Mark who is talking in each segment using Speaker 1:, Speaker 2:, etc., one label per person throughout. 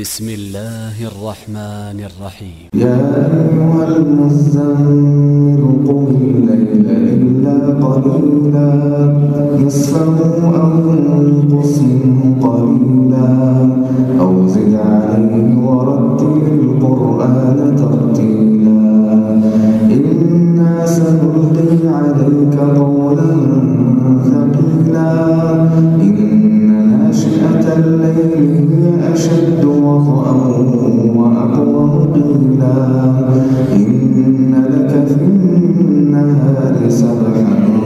Speaker 1: بسم الله الرحمن الرحيم.
Speaker 2: يا أيها المزمل قم الليل إلا قليلا. نصفه أو انقص منه قليلا. أو زد عليه ورتل إن لك في النهار سبحا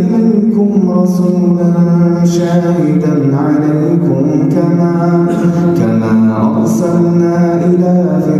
Speaker 2: إليكم رسولا شاهدا عليكم كما كما أرسلنا إلى فرعون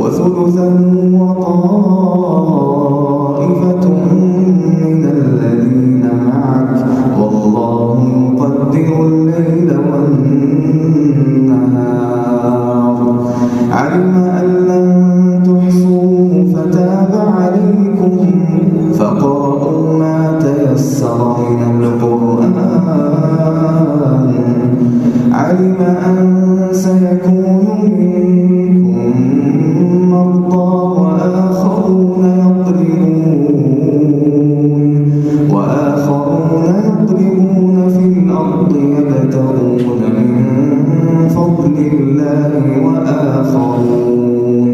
Speaker 2: وثلثا وطائفة من الذين معك. والله يقدر الليل والنهار. علم أن لن تحصوه فتاب عليكم. فقرأوا ما تيسر من القرآن. علم أن الله وآخرون.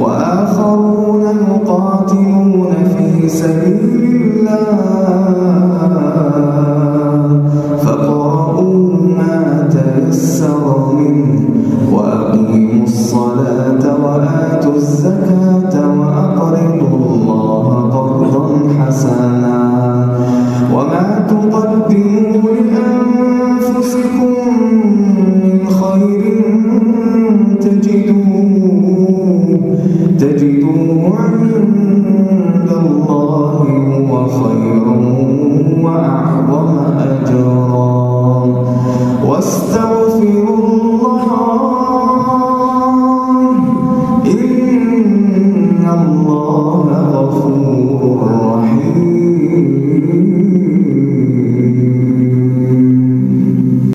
Speaker 2: وآخرون يقاتلون في سبيل الله. فاقرؤوا ما تيسر منه وأقيموا الصلاة وآتوا الزكاة وأقرضوا الله قرضا حسنا. وما تقدموا لأنفسكم خير تجدوه